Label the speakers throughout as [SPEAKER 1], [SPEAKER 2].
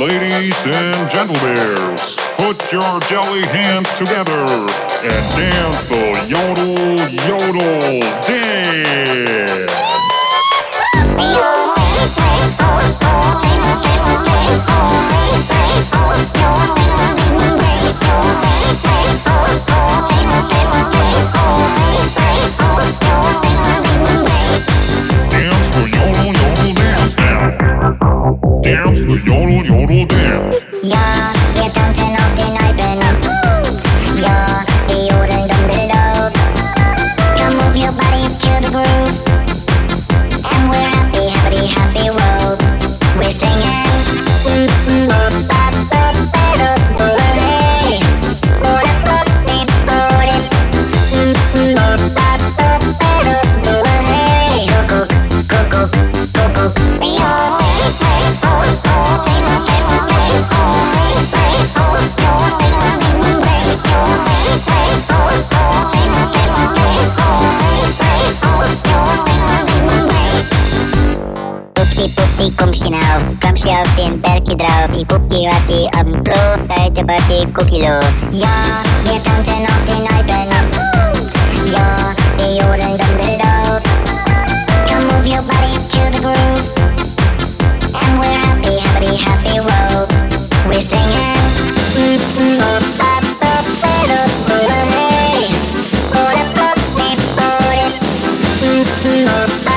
[SPEAKER 1] Ladies and gentlemen, put your jelly hands together and dance the yodel yodel dance. Dance.
[SPEAKER 2] Kom zelf in perkje drauf. Die poepje wat die op een ploeg. Tijd de party koekilo. Ja, wir tanzen auf den Alpen. Ja, wir jodeln Dumbbell Come move your body to the groove. And we're happy, happy, happy world. We're singing. Mm-hmm.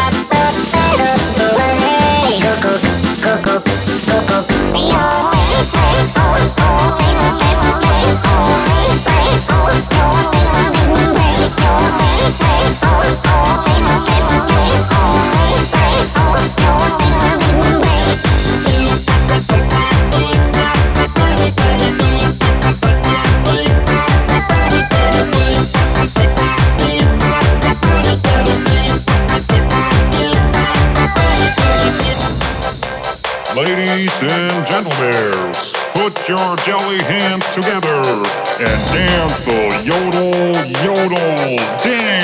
[SPEAKER 1] Ladies and gentlemen, put your jelly hands together and dance the yodel yodel dance.